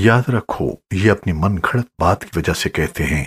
याद रखो ये अपनी मन घड़त बात की वजह से कहते हैं